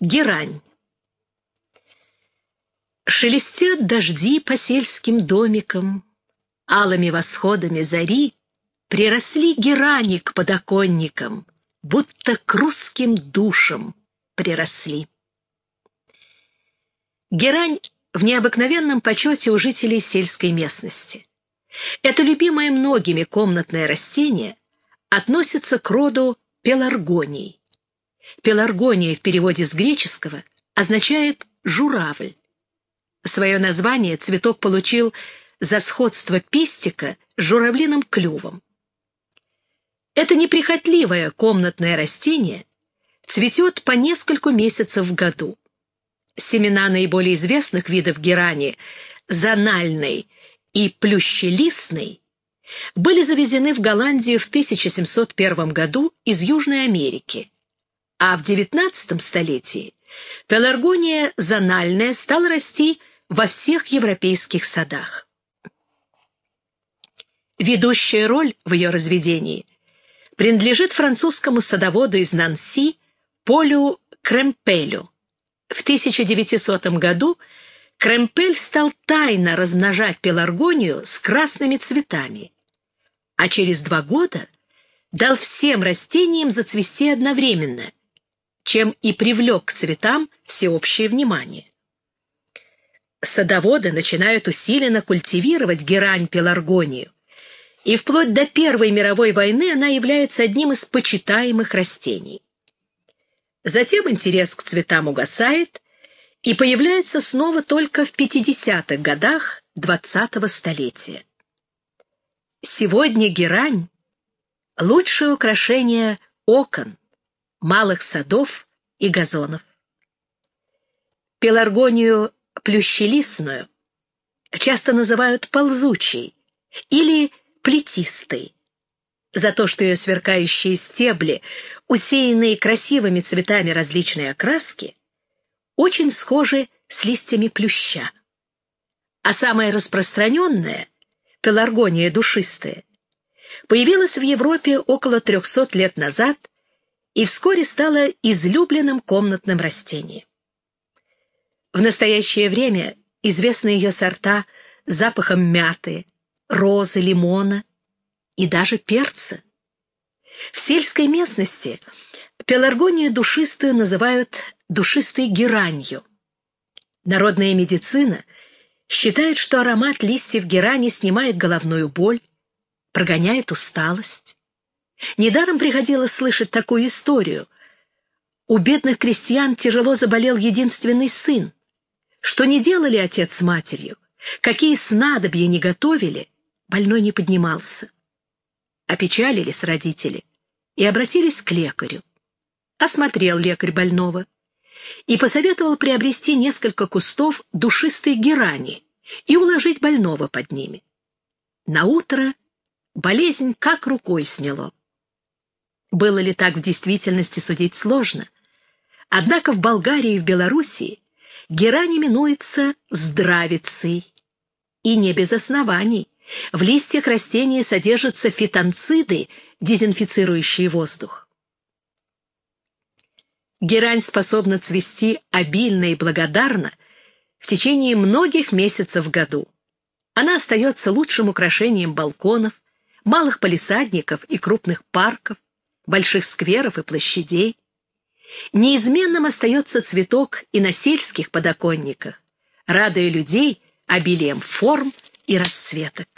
Герань. Шелестят дожди по сельским домикам, Алыми восходами зари Приросли герани к подоконникам, Будто к русским душам приросли. Герань в необыкновенном почете у жителей сельской местности. Это любимое многими комнатное растение относится к роду пеларгоний. Пеларгония в переводе с греческого означает «журавль». Свое название цветок получил за сходство пестика с журавлиным клювом. Это неприхотливое комнатное растение цветет по нескольку месяцев в году. Семена наиболее известных видов герани, зональной и плющелистной, были завезены в Голландию в 1701 году из Южной Америки а в XIX столетии пеларгония зональная стала расти во всех европейских садах. Ведущая роль в ее разведении принадлежит французскому садоводу из Нанси Полю Кремпелю. В 1900 году Кремпель стал тайно размножать пеларгонию с красными цветами, а через два года дал всем растениям зацвести одновременно – чем и привлек к цветам всеобщее внимание. Садоводы начинают усиленно культивировать герань-пеларгонию, и вплоть до Первой мировой войны она является одним из почитаемых растений. Затем интерес к цветам угасает и появляется снова только в 50-х годах XX столетия. Сегодня герань – лучшее украшение окон, малых садов и газонов. Пеларгонию плющелистную часто называют ползучей или плетистой, за то, что ее сверкающие стебли, усеянные красивыми цветами различной окраски, очень схожи с листьями плюща. А самая распространенная, пеларгония душистая, появилась в Европе около 300 лет назад и вскоре стала излюбленным комнатным растением. В настоящее время известны ее сорта запахом мяты, розы, лимона и даже перца. В сельской местности пеларгонию душистую называют душистой геранью. Народная медицина считает, что аромат листьев герани снимает головную боль, прогоняет усталость. Недаром приходилось слышать такую историю. У бедных крестьян тяжело заболел единственный сын. Что не делали отец с матерью, какие снадобья не готовили, больной не поднимался. Опечалились родители и обратились к лекарю. Осмотрел лекарь больного и посоветовал приобрести несколько кустов душистой герани и уложить больного под ними. На утро болезнь как рукой сняло. Было ли так в действительности судить сложно? Однако в Болгарии и в Белоруссии герань именуется здравицей. И не без оснований. В листьях растения содержатся фитонциды, дезинфицирующие воздух. Герань способна цвести обильно и благодарно в течение многих месяцев в году. Она остается лучшим украшением балконов, малых палисадников и крупных парков, больших скверов и площадей. Неизменным остается цветок и на сельских подоконниках, радуя людей обилием форм и расцветок.